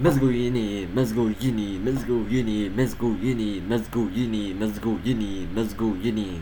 Mezgoyini, Mezgoyini, Mezgoyini, Mezgoyini, Mezgoyini, go uni.